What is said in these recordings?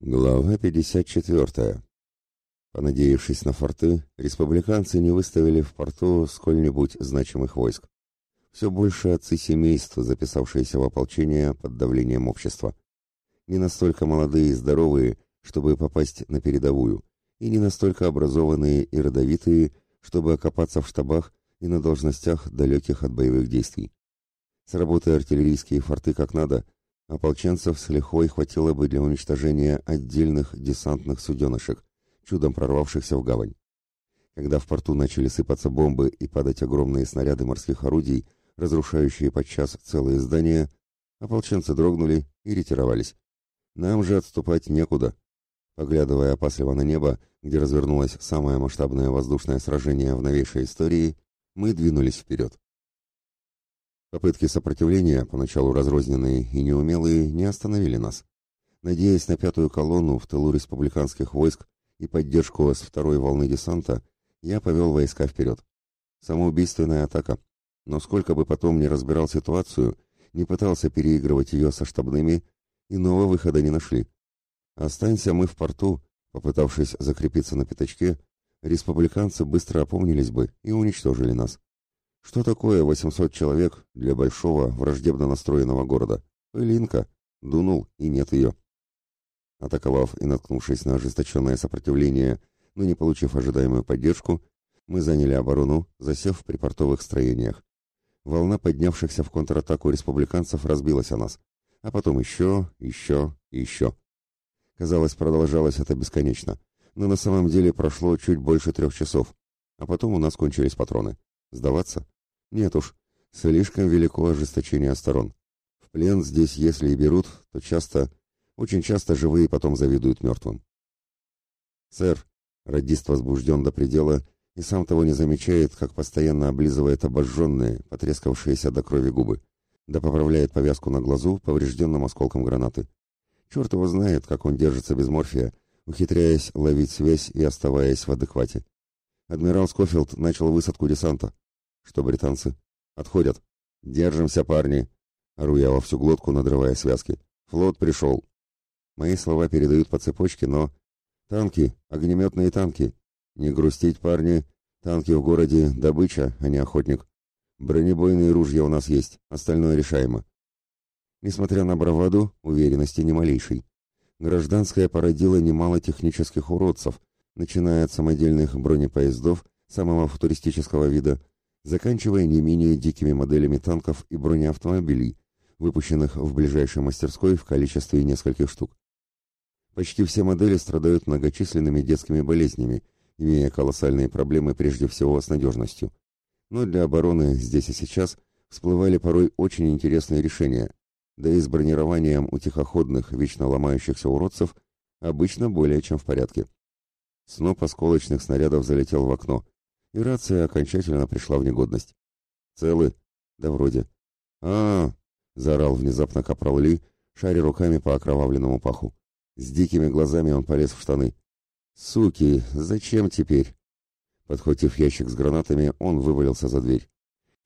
Глава 54. Понадеявшись на форты, республиканцы не выставили в порту сколь-нибудь значимых войск. Все больше отцы семейств, записавшиеся в ополчение под давлением общества. Не настолько молодые и здоровые, чтобы попасть на передовую, и не настолько образованные и родовитые, чтобы окопаться в штабах и на должностях, далеких от боевых действий. Сработая артиллерийские форты как надо – Ополченцев с лихвой хватило бы для уничтожения отдельных десантных суденышек, чудом прорвавшихся в гавань. Когда в порту начали сыпаться бомбы и падать огромные снаряды морских орудий, разрушающие подчас целые здания, ополченцы дрогнули и ретировались. Нам же отступать некуда. Поглядывая опасливо на небо, где развернулось самое масштабное воздушное сражение в новейшей истории, мы двинулись вперед. Попытки сопротивления, поначалу разрозненные и неумелые, не остановили нас. Надеясь на пятую колонну в тылу республиканских войск и поддержку с второй волны десанта, я повел войска вперед. Самоубийственная атака. Но сколько бы потом ни разбирал ситуацию, не пытался переигрывать ее со штабными, иного выхода не нашли. Останься мы в порту, попытавшись закрепиться на пятачке, республиканцы быстро опомнились бы и уничтожили нас. Что такое 800 человек для большого враждебно настроенного города? Пылинка. Дунул, и нет ее. Атаковав и наткнувшись на ожесточенное сопротивление, но не получив ожидаемую поддержку, мы заняли оборону, засев в припортовых строениях. Волна поднявшихся в контратаку республиканцев разбилась о нас, а потом еще, еще и еще. Казалось, продолжалось это бесконечно, но на самом деле прошло чуть больше трех часов, а потом у нас кончились патроны. Сдаваться? Нет уж, слишком велико ожесточение сторон. В плен здесь, если и берут, то часто, очень часто живые потом завидуют мертвым. «Сэр», — радист возбужден до предела и сам того не замечает, как постоянно облизывает обожженные, потрескавшиеся до крови губы, да поправляет повязку на глазу поврежденным осколком гранаты. Черт его знает, как он держится без морфия, ухитряясь ловить связь и оставаясь в адеквате. Адмирал Скофилд начал высадку десанта. Что британцы? Отходят. Держимся, парни. Ору я во всю глотку, надрывая связки. Флот пришел. Мои слова передают по цепочке, но... Танки, огнеметные танки. Не грустить, парни. Танки в городе — добыча, а не охотник. Бронебойные ружья у нас есть, остальное решаемо. Несмотря на браваду, уверенности ни малейшей. Гражданская породила немало технических уродцев, начиная от самодельных бронепоездов самого футуристического вида, заканчивая не менее дикими моделями танков и бронеавтомобилей, выпущенных в ближайшей мастерской в количестве нескольких штук. Почти все модели страдают многочисленными детскими болезнями, имея колоссальные проблемы прежде всего с надежностью. Но для обороны здесь и сейчас всплывали порой очень интересные решения, да и с бронированием у тихоходных, вечно ломающихся уродцев обычно более чем в порядке. Сноп осколочных снарядов залетел в окно, и рация окончательно пришла в негодность. «Целы?» «Да вроде». а, -а, -а заорал внезапно капрал Ли, шаря руками по окровавленному паху. С дикими глазами он полез в штаны. «Суки, зачем теперь?» Подхватив ящик с гранатами, он вывалился за дверь.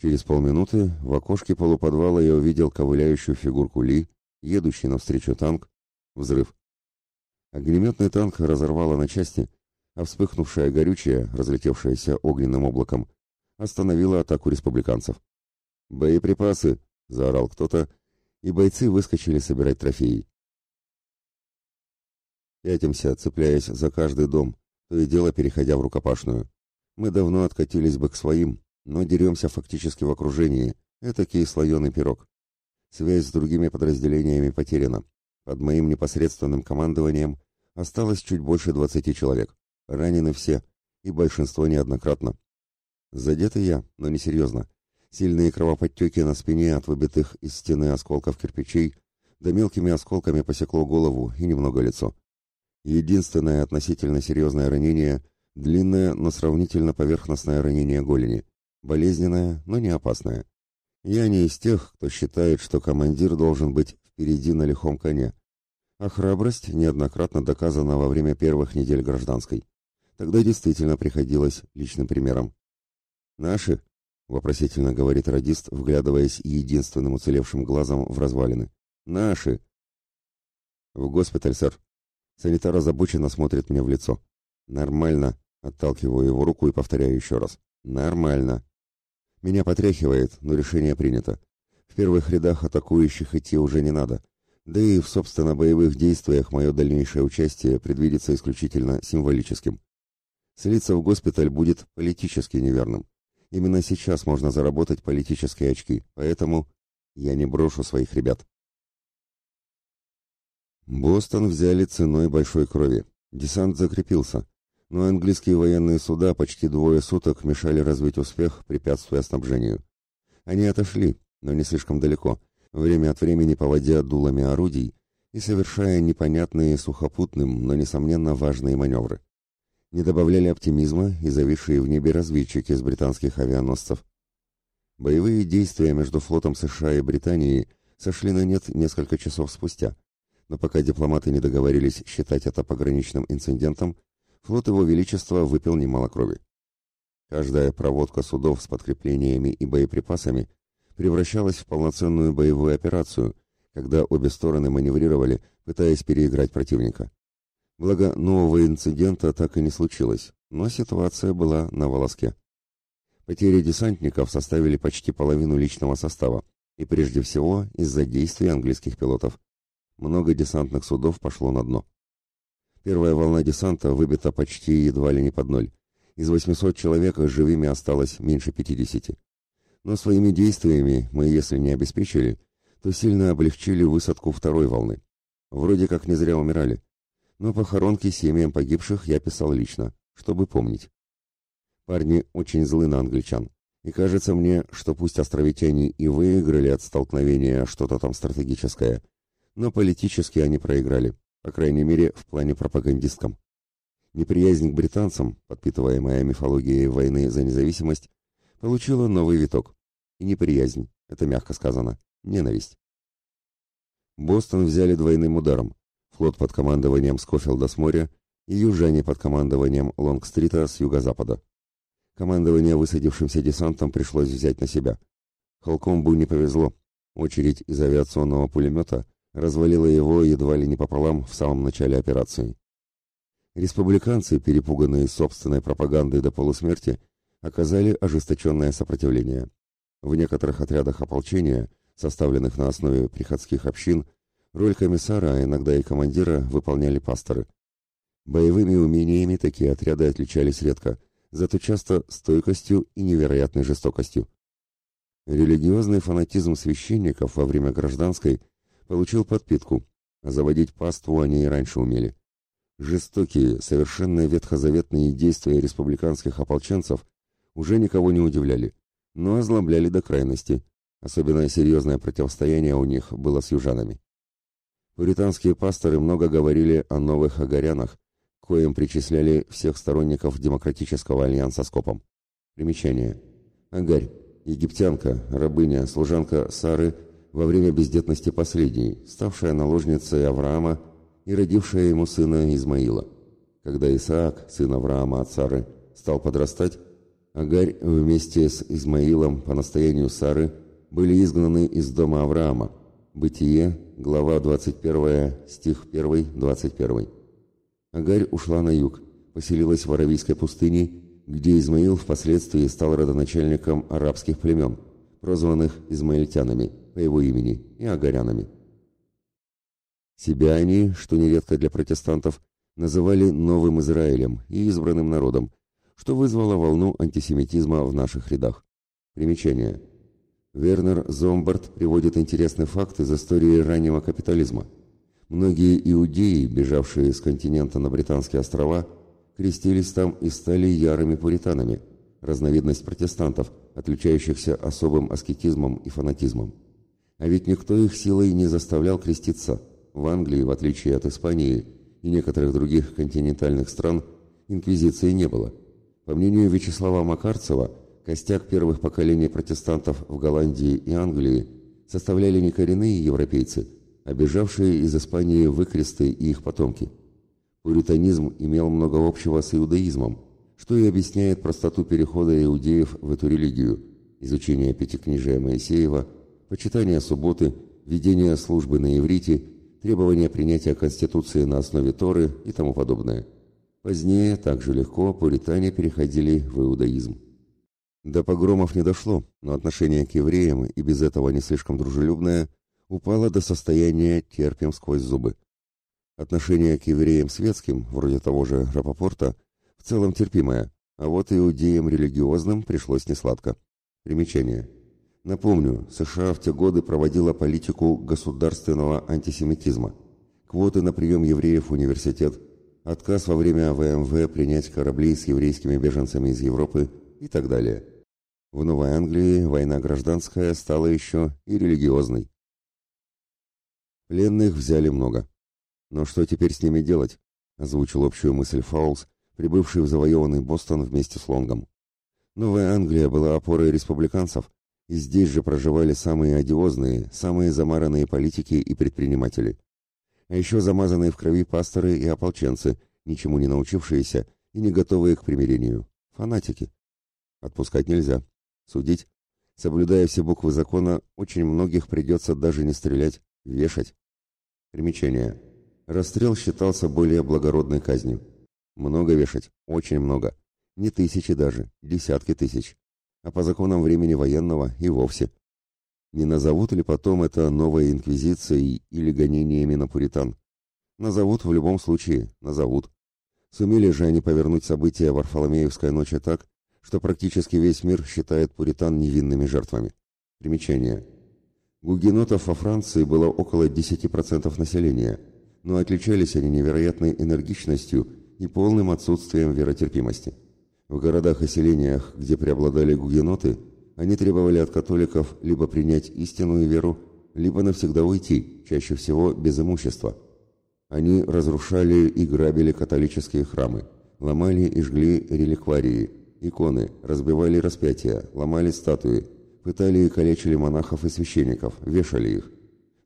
Через полминуты в окошке полуподвала я увидел ковыляющую фигурку Ли, едущий навстречу танк. Взрыв. Огнеметный танк разорвало на части, а вспыхнувшее горючее, разлетевшееся огненным облаком, остановило атаку республиканцев. «Боеприпасы!» — заорал кто-то, и бойцы выскочили собирать трофеи. Пятимся, цепляясь за каждый дом, то и дело переходя в рукопашную. Мы давно откатились бы к своим, но деремся фактически в окружении, этакий слоеный пирог. Связь с другими подразделениями потеряна. Под моим непосредственным командованием осталось чуть больше двадцати человек. Ранены все, и большинство неоднократно. Задеты я, но не серьезно. Сильные кровоподтеки на спине от выбитых из стены осколков кирпичей, да мелкими осколками посекло голову и немного лицо. Единственное относительно серьезное ранение – длинное, но сравнительно поверхностное ранение голени. Болезненное, но не опасное. Я не из тех, кто считает, что командир должен быть впереди на лихом коне. А храбрость неоднократно доказана во время первых недель гражданской. Тогда действительно приходилось личным примером. «Наши?» — вопросительно говорит радист, вглядываясь единственным уцелевшим глазом в развалины. «Наши!» «В госпиталь, сэр!» Санитар озабоченно смотрит мне в лицо. «Нормально», — отталкиваю его руку и повторяю еще раз. «Нормально». Меня потряхивает, но решение принято. В первых рядах атакующих идти уже не надо. Да и в, собственно, боевых действиях мое дальнейшее участие предвидится исключительно символическим. Слиться в госпиталь будет политически неверным. Именно сейчас можно заработать политические очки, поэтому я не брошу своих ребят. Бостон взяли ценой большой крови. Десант закрепился, но английские военные суда почти двое суток мешали развить успех, препятствуя снабжению. Они отошли, но не слишком далеко, время от времени поводя дулами орудий и совершая непонятные сухопутным, но несомненно важные маневры. Не добавляли оптимизма и зависшие в небе разведчики с британских авианосцев. Боевые действия между флотом США и Британией сошли на нет несколько часов спустя, но пока дипломаты не договорились считать это пограничным инцидентом, флот Его Величества выпил немало крови. Каждая проводка судов с подкреплениями и боеприпасами превращалась в полноценную боевую операцию, когда обе стороны маневрировали, пытаясь переиграть противника. Благо, нового инцидента так и не случилось, но ситуация была на волоске. Потери десантников составили почти половину личного состава, и прежде всего из-за действий английских пилотов. Много десантных судов пошло на дно. Первая волна десанта выбита почти едва ли не под ноль. Из 800 человек живыми осталось меньше 50. Но своими действиями мы, если не обеспечили, то сильно облегчили высадку второй волны. Вроде как не зря умирали. Но похоронки семьям погибших я писал лично, чтобы помнить. Парни очень злы на англичан. И кажется мне, что пусть островитяне и выиграли от столкновения что-то там стратегическое, но политически они проиграли по крайней мере, в плане пропагандистском. Неприязнь к британцам, подпитываемая мифологией войны за независимость, получила новый виток. И неприязнь, это мягко сказано, ненависть. Бостон взяли двойным ударом. Флот под командованием Скофилда с моря и южане под командованием Лонгстрита с юго-запада. Командование высадившимся десантом пришлось взять на себя. Холкомбу не повезло. Очередь из авиационного пулемета развалила его едва ли не пополам в самом начале операции. Республиканцы, перепуганные собственной пропагандой до полусмерти, оказали ожесточенное сопротивление. В некоторых отрядах ополчения, составленных на основе приходских общин, роль комиссара, а иногда и командира выполняли пасторы. Боевыми умениями такие отряды отличались редко, зато часто стойкостью и невероятной жестокостью. Религиозный фанатизм священников во время гражданской – получил подпитку, а заводить паству они и раньше умели. Жестокие, совершенно ветхозаветные действия республиканских ополченцев уже никого не удивляли, но озлобляли до крайности. Особенно серьезное противостояние у них было с южанами. Пуританские пасторы много говорили о новых агарянах, коим причисляли всех сторонников демократического альянса с Копом. Примечание. Агарь. Египтянка, рабыня, служанка Сары – во время бездетности последней, ставшая наложницей Авраама и родившая ему сына Измаила. Когда Исаак, сын Авраама от Сары, стал подрастать, Агарь вместе с Измаилом по настоянию Сары были изгнаны из дома Авраама. Бытие, глава 21, стих 1, 21. Агарь ушла на юг, поселилась в Аравийской пустыне, где Измаил впоследствии стал родоначальником арабских племен, прозванных измаильтянами – по его имени и агарянами. Себя они, что нередко для протестантов, называли «новым Израилем» и избранным народом, что вызвало волну антисемитизма в наших рядах. Примечание. Вернер Зомбард приводит интересный факт из истории раннего капитализма. Многие иудеи, бежавшие с континента на Британские острова, крестились там и стали ярыми пуританами, разновидность протестантов, отличающихся особым аскетизмом и фанатизмом. А ведь никто их силой не заставлял креститься. В Англии, в отличие от Испании и некоторых других континентальных стран, инквизиции не было. По мнению Вячеслава Макарцева, костяк первых поколений протестантов в Голландии и Англии составляли не коренные европейцы, а бежавшие из Испании выкресты и их потомки. Пуританизм имел много общего с иудаизмом, что и объясняет простоту перехода иудеев в эту религию, изучение Пятикнижия Моисеева – почитание субботы, ведение службы на иврите, требование принятия Конституции на основе Торы и тому подобное. Позднее также легко пуритане переходили в иудаизм. До погромов не дошло, но отношение к евреям, и без этого не слишком дружелюбное, упало до состояния терпим сквозь зубы. Отношение к евреям светским, вроде того же Рапопорта, в целом терпимое, а вот иудеям религиозным пришлось несладко. Примечание. Напомню, США в те годы проводила политику государственного антисемитизма. Квоты на прием евреев в университет, отказ во время ВМВ принять корабли с еврейскими беженцами из Европы и так далее. В Новой Англии война гражданская стала еще и религиозной. Пленных взяли много. Но что теперь с ними делать? Озвучил общую мысль Фаулс, прибывший в завоеванный Бостон вместе с Лонгом. Новая Англия была опорой республиканцев, и здесь же проживали самые одиозные, самые замаранные политики и предприниматели. А еще замазанные в крови пасторы и ополченцы, ничему не научившиеся и не готовые к примирению. Фанатики. Отпускать нельзя. Судить. Соблюдая все буквы закона, очень многих придется даже не стрелять, вешать. Примечание. Расстрел считался более благородной казнью. Много вешать, очень много. Не тысячи даже, десятки тысяч а по законам времени военного и вовсе. Не назовут ли потом это новой инквизицией или гонениями на пуритан? Назовут в любом случае, назовут. Сумели же они повернуть события Варфоломеевской ночи так, что практически весь мир считает пуритан невинными жертвами. Примечание. Гугенотов во Франции было около 10% населения, но отличались они невероятной энергичностью и полным отсутствием веротерпимости. В городах и селениях, где преобладали гугеноты, они требовали от католиков либо принять истинную веру, либо навсегда уйти, чаще всего без имущества. Они разрушали и грабили католические храмы, ломали и жгли реликварии, иконы, разбивали распятия, ломали статуи, пытали и калечили монахов и священников, вешали их.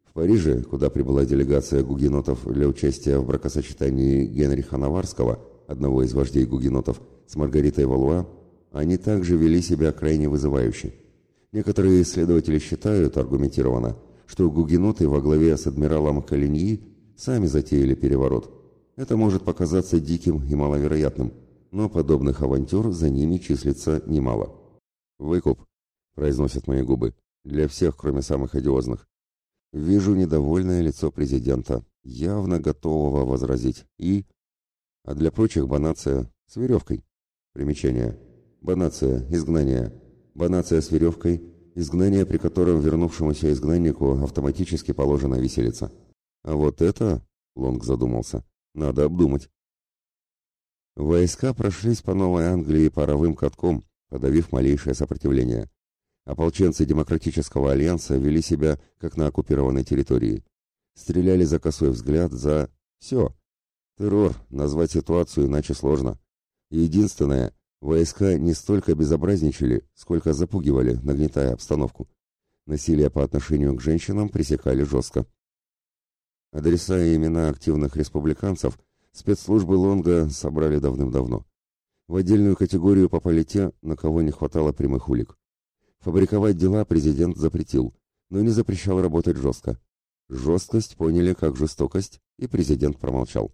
В Париже, куда прибыла делегация гугенотов для участия в бракосочетании Генриха Наварского, одного из вождей гугенотов, с Маргаритой Валуа, они также вели себя крайне вызывающе. Некоторые исследователи считают аргументированно, что гугеноты во главе с адмиралом Калиньи сами затеяли переворот. Это может показаться диким и маловероятным, но подобных авантюр за ними числится немало. «Выкуп», — произносят мои губы, — «для всех, кроме самых одиозных». Вижу недовольное лицо президента, явно готового возразить, и... А для прочих банация с веревкой. Примечание. Банация, изгнание. Банация с веревкой, изгнание, при котором вернувшемуся изгнаннику автоматически положена виселица. А вот это, Лонг задумался, надо обдумать. Войска прошлись по Новой Англии паровым катком, подавив малейшее сопротивление. Ополченцы Демократического альянса вели себя, как на оккупированной территории. Стреляли за косой взгляд, за... Все. Террор, назвать ситуацию иначе сложно. Единственное, войска не столько безобразничали, сколько запугивали, нагнетая обстановку. Насилие по отношению к женщинам пресекали жестко. Адреса и имена активных республиканцев спецслужбы Лонга собрали давным-давно. В отдельную категорию попали те, на кого не хватало прямых улик. Фабриковать дела президент запретил, но не запрещал работать жестко. Жесткость поняли как жестокость, и президент промолчал.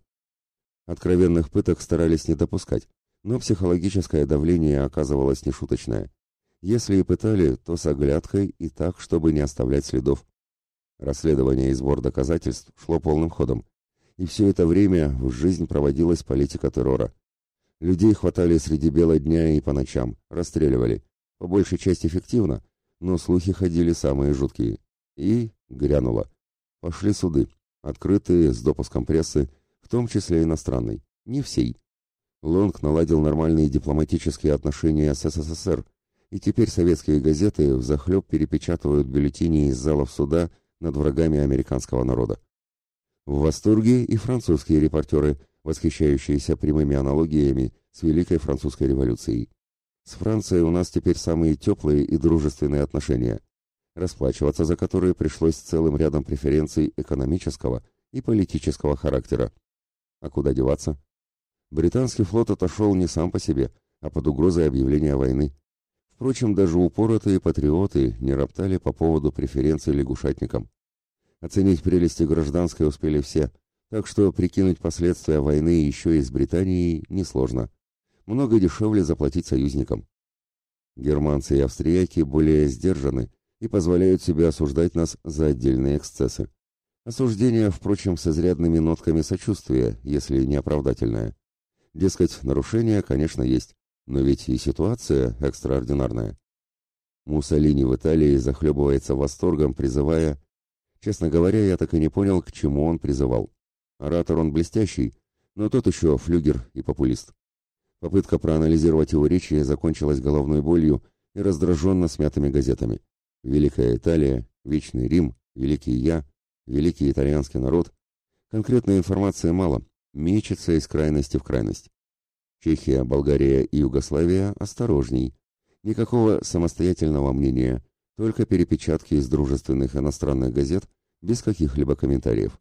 Откровенных пыток старались не допускать, но психологическое давление оказывалось нешуточное. Если и пытали, то с оглядкой и так, чтобы не оставлять следов. Расследование и сбор доказательств шло полным ходом. И все это время в жизнь проводилась политика террора. Людей хватали среди бела дня и по ночам, расстреливали. По большей части эффективно, но слухи ходили самые жуткие. И грянуло. Пошли суды, открытые, с допуском прессы, в том числе иностранной. Не всей. Лонг наладил нормальные дипломатические отношения с СССР, и теперь советские газеты взахлеб перепечатывают бюллетени из залов суда над врагами американского народа. В восторге и французские репортеры, восхищающиеся прямыми аналогиями с Великой Французской революцией. С Францией у нас теперь самые теплые и дружественные отношения, расплачиваться за которые пришлось целым рядом преференций экономического и политического характера. А куда деваться? Британский флот отошел не сам по себе, а под угрозой объявления войны. Впрочем, даже упоротые патриоты не роптали по поводу преференций лягушатникам. Оценить прелести гражданской успели все, так что прикинуть последствия войны еще и с Британией несложно. Много дешевле заплатить союзникам. Германцы и австрияки более сдержаны и позволяют себе осуждать нас за отдельные эксцессы. Осуждение, впрочем, с изрядными нотками сочувствия, если не оправдательное. Дескать, нарушения, конечно, есть, но ведь и ситуация экстраординарная. Муссолини в Италии захлебывается восторгом, призывая... Честно говоря, я так и не понял, к чему он призывал. Оратор он блестящий, но тот еще флюгер и популист. Попытка проанализировать его речи закончилась головной болью и раздраженно смятыми газетами. Великая Италия, Вечный Рим, Великий Я, великий итальянский народ, конкретной информации мало, мечется из крайности в крайность. Чехия, Болгария и Югославия осторожней. Никакого самостоятельного мнения, только перепечатки из дружественных иностранных газет без каких-либо комментариев.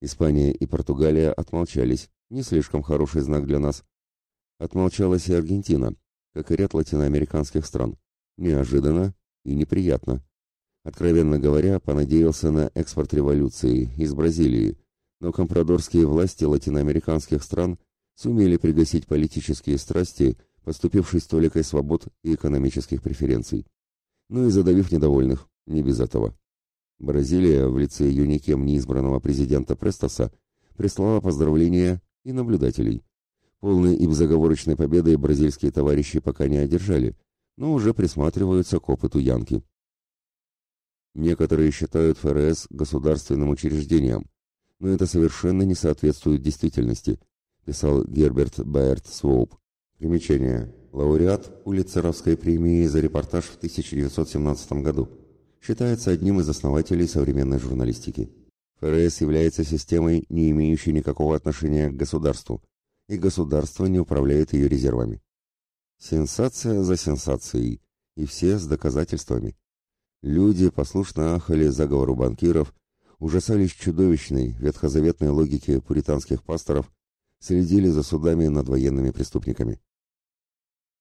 Испания и Португалия отмолчались, не слишком хороший знак для нас. Отмолчалась и Аргентина, как и ряд латиноамериканских стран. Неожиданно и неприятно. Откровенно говоря, понадеялся на экспорт революции из Бразилии, но компрадорские власти латиноамериканских стран сумели пригасить политические страсти, поступившей столикой свобод и экономических преференций. Ну и задавив недовольных, не без этого. Бразилия в лице ее никем неизбранного президента Престоса прислала поздравления и наблюдателей. Полной и безоговорочной победы бразильские товарищи пока не одержали, но уже присматриваются к опыту Янки. Некоторые считают ФРС государственным учреждением, но это совершенно не соответствует действительности, писал Герберт Байерт Своуп. Примечание. Лауреат Пулитцеровской премии за репортаж в 1917 году. Считается одним из основателей современной журналистики. ФРС является системой, не имеющей никакого отношения к государству, и государство не управляет ее резервами. Сенсация за сенсацией, и все с доказательствами. Люди послушно ахали заговору банкиров, ужасались чудовищной ветхозаветной логике пуританских пасторов, следили за судами над военными преступниками.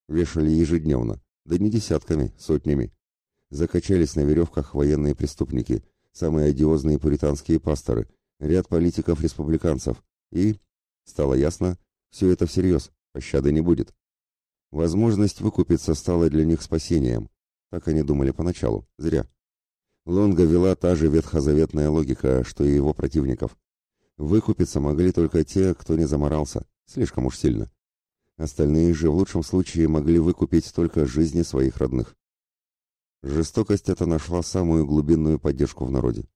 Вешали ежедневно, да не десятками, сотнями. Закачались на веревках военные преступники, самые одиозные пуританские пасторы, ряд политиков-республиканцев, и, стало ясно, все это всерьез, пощады не будет. Возможность выкупиться стала для них спасением, так они думали поначалу. Зря. Лонга вела та же ветхозаветная логика, что и его противников. Выкупиться могли только те, кто не заморался. Слишком уж сильно. Остальные же в лучшем случае могли выкупить только жизни своих родных. Жестокость эта нашла самую глубинную поддержку в народе.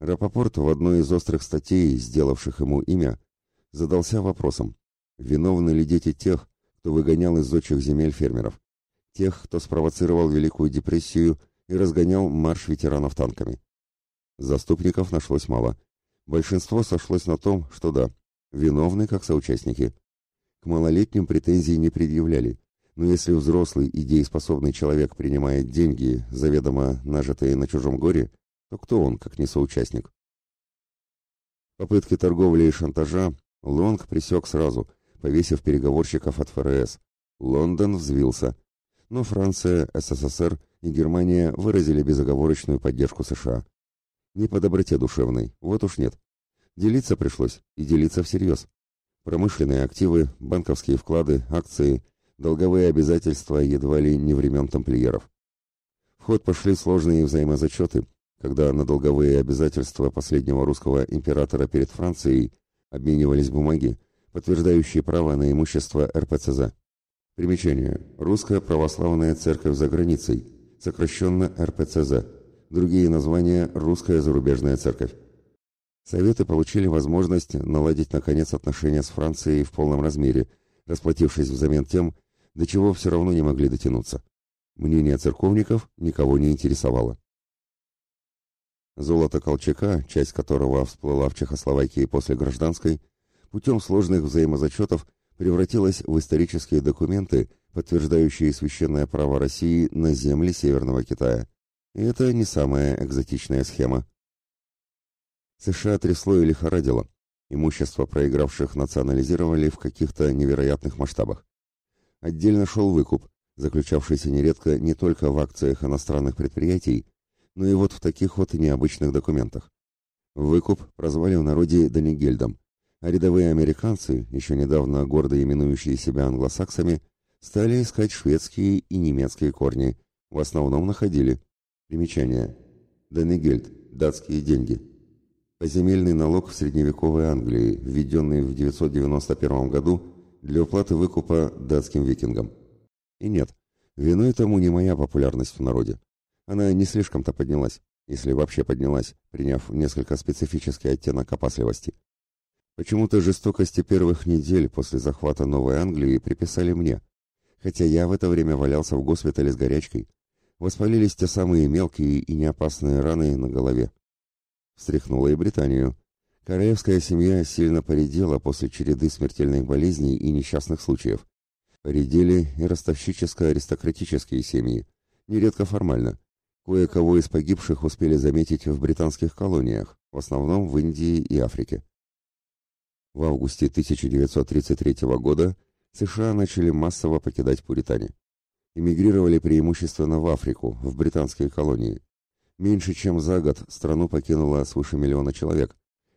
Рапопорт в одной из острых статей, сделавших ему имя, задался вопросом, виновны ли дети тех, кто выгонял из зодчих земель фермеров тех, кто спровоцировал Великую депрессию и разгонял марш ветеранов танками. Заступников нашлось мало. Большинство сошлось на том, что да, виновны как соучастники. К малолетним претензий не предъявляли, но если взрослый и дееспособный человек принимает деньги, заведомо нажитые на чужом горе, то кто он, как не соучастник? Попытки торговли и шантажа Лонг пресек сразу, повесив переговорщиков от ФРС. Лондон взвился – но Франция, СССР и Германия выразили безоговорочную поддержку США. Не по доброте душевной, вот уж нет. Делиться пришлось, и делиться всерьез. Промышленные активы, банковские вклады, акции, долговые обязательства едва ли не времен тамплиеров. В ход пошли сложные взаимозачеты, когда на долговые обязательства последнего русского императора перед Францией обменивались бумаги, подтверждающие право на имущество РПЦЗ. Примечание. Русская православная церковь за границей, сокращенно РПЦЗ. Другие названия – Русская зарубежная церковь. Советы получили возможность наладить, наконец, отношения с Францией в полном размере, расплатившись взамен тем, до чего все равно не могли дотянуться. Мнение церковников никого не интересовало. Золото Колчака, часть которого всплыла в Чехословакии после гражданской, путем сложных взаимозачетов – превратилась в исторические документы, подтверждающие священное право России на земли Северного Китая. И это не самая экзотичная схема. США трясло и лихорадило. Имущество проигравших национализировали в каких-то невероятных масштабах. Отдельно шел выкуп, заключавшийся нередко не только в акциях иностранных предприятий, но и вот в таких вот необычных документах. Выкуп прозвали в народе Данигельдом, а рядовые американцы, еще недавно гордо именующие себя англосаксами, стали искать шведские и немецкие корни, в основном находили. Примечание. Данигельд – датские деньги. Поземельный налог в средневековой Англии, введенный в 991 году для уплаты выкупа датским викингам. И нет, виной тому не моя популярность в народе. Она не слишком-то поднялась, если вообще поднялась, приняв несколько специфический оттенок опасливости. Почему-то жестокости первых недель после захвата Новой Англии приписали мне, хотя я в это время валялся в госпитале с горячкой. Воспалились те самые мелкие и неопасные раны на голове. Встряхнула и Британию. Королевская семья сильно поредела после череды смертельных болезней и несчастных случаев. Поредели и ростовщическо-аристократические семьи, нередко формально. Кое-кого из погибших успели заметить в британских колониях, в основном в Индии и Африке. В августе 1933 года США начали массово покидать Пуритане. Эмигрировали преимущественно в Африку, в британские колонии. Меньше чем за год страну покинуло свыше миллиона человек,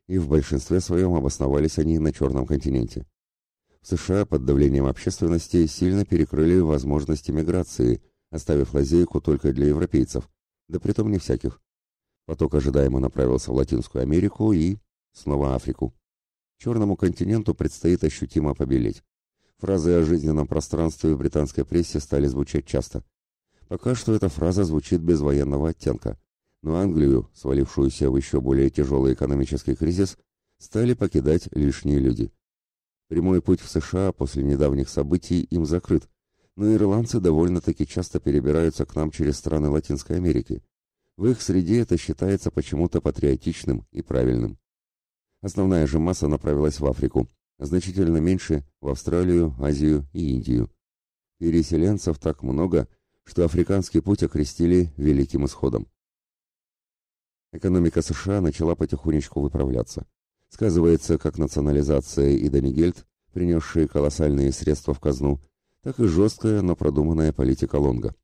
и в большинстве своем обосновались они на Черном континенте. В США под давлением общественности сильно перекрыли возможности миграции, оставив лазейку только для европейцев, да притом не всяких. Поток ожидаемо направился в Латинскую Америку и снова Африку. Черному континенту предстоит ощутимо побелеть. Фразы о жизненном пространстве в британской прессе стали звучать часто. Пока что эта фраза звучит без военного оттенка, но Англию, свалившуюся в еще более тяжелый экономический кризис, стали покидать лишние люди. Прямой путь в США после недавних событий им закрыт, но ирландцы довольно-таки часто перебираются к нам через страны Латинской Америки. В их среде это считается почему-то патриотичным и правильным. Основная же масса направилась в Африку, значительно меньше в Австралию, Азию и Индию. Переселенцев так много, что африканский путь окрестили Великим Исходом. Экономика США начала потихонечку выправляться. Сказывается как национализация и Данигельд, принесшие колоссальные средства в казну, так и жесткая, но продуманная политика Лонга.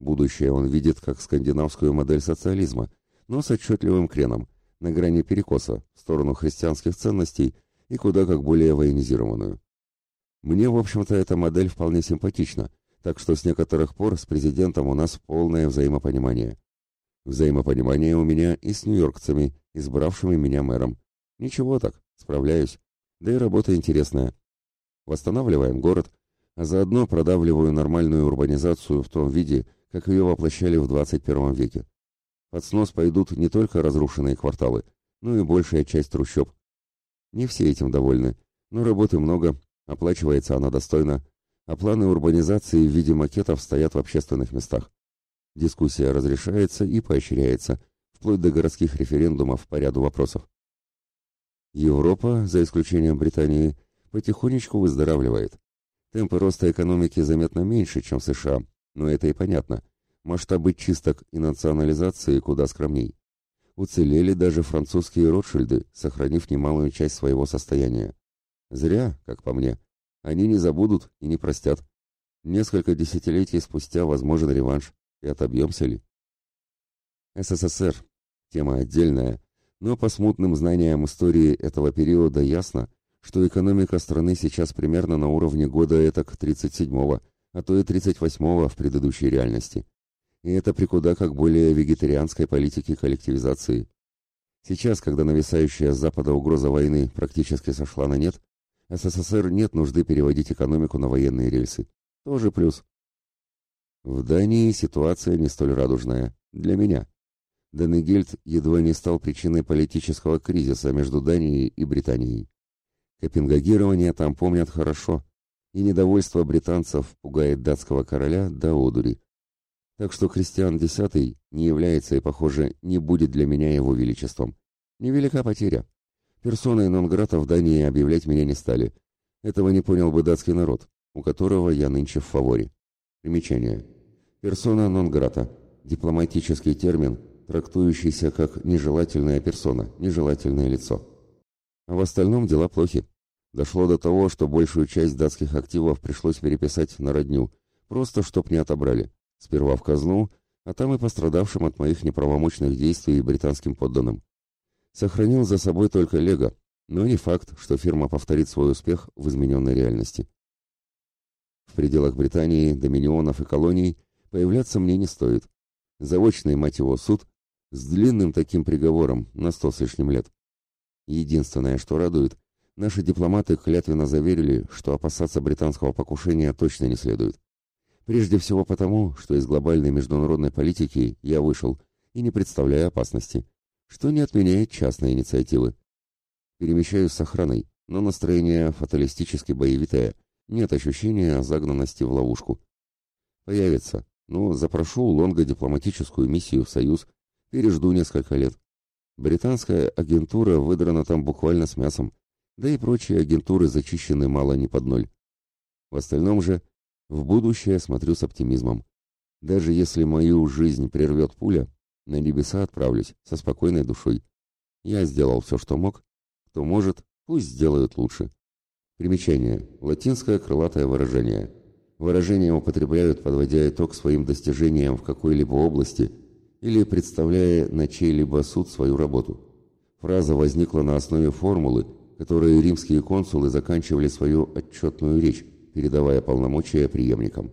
Будущее он видит как скандинавскую модель социализма, но с отчетливым креном, на грани перекоса, в сторону христианских ценностей и куда как более военизированную. Мне, в общем-то, эта модель вполне симпатична, так что с некоторых пор с президентом у нас полное взаимопонимание. Взаимопонимание у меня и с нью-йоркцами, избравшими меня мэром. Ничего так, справляюсь. Да и работа интересная. Восстанавливаем город, а заодно продавливаю нормальную урбанизацию в том виде, как ее воплощали в 21 веке. Под снос пойдут не только разрушенные кварталы, но и большая часть трущоб. Не все этим довольны, но работы много, оплачивается она достойно, а планы урбанизации в виде макетов стоят в общественных местах. Дискуссия разрешается и поощряется, вплоть до городских референдумов по ряду вопросов. Европа, за исключением Британии, потихонечку выздоравливает. Темпы роста экономики заметно меньше, чем в США, но это и понятно. Масштабы чисток и национализации куда скромней. Уцелели даже французские Ротшильды, сохранив немалую часть своего состояния. Зря, как по мне. Они не забудут и не простят. Несколько десятилетий спустя возможен реванш. И отобьемся ли? СССР. Тема отдельная, но по смутным знаниям истории этого периода ясно, что экономика страны сейчас примерно на уровне года этак 37-го, а то и 38-го в предыдущей реальности. И это при куда как более вегетарианской политике коллективизации. Сейчас, когда нависающая с запада угроза войны практически сошла на нет, СССР нет нужды переводить экономику на военные рельсы. Тоже плюс. В Дании ситуация не столь радужная. Для меня. Данегельд едва не стал причиной политического кризиса между Данией и Британией. Копенгагирование там помнят хорошо, и недовольство британцев пугает датского короля до одури. Так что Кристиан X не является и, похоже, не будет для меня его величеством. Невелика потеря. Персоной нон-грата в Дании объявлять меня не стали. Этого не понял бы датский народ, у которого я нынче в фаворе. Примечание. Персона нон-грата. Дипломатический термин, трактующийся как нежелательная персона, нежелательное лицо. А в остальном дела плохи. Дошло до того, что большую часть датских активов пришлось переписать на родню, просто чтоб не отобрали. Сперва в казну, а там и пострадавшим от моих неправомочных действий британским подданным. Сохранил за собой только Лего, но не факт, что фирма повторит свой успех в измененной реальности. В пределах Британии, доминионов и колоний появляться мне не стоит. Заочный, мать его, суд с длинным таким приговором на сто с лишним лет. Единственное, что радует, наши дипломаты клятвенно заверили, что опасаться британского покушения точно не следует. Прежде всего потому, что из глобальной международной политики я вышел и не представляю опасности, что не отменяет частной инициативы. Перемещаюсь с охраной, но настроение фаталистически боевитое, нет ощущения загнанности в ловушку. Появится, ну, запрошу у Лонга дипломатическую миссию в Союз, пережду несколько лет. Британская агентура выдрана там буквально с мясом, да и прочие агентуры зачищены мало не под ноль. В остальном же в будущее смотрю с оптимизмом. Даже если мою жизнь прервет пуля, на небеса отправлюсь со спокойной душой. Я сделал все, что мог. Кто может, пусть сделают лучше. Примечание. Латинское крылатое выражение. Выражение употребляют, подводя итог своим достижениям в какой-либо области или представляя на чей-либо суд свою работу. Фраза возникла на основе формулы, которой римские консулы заканчивали свою отчетную речь, передавая полномочия преемникам.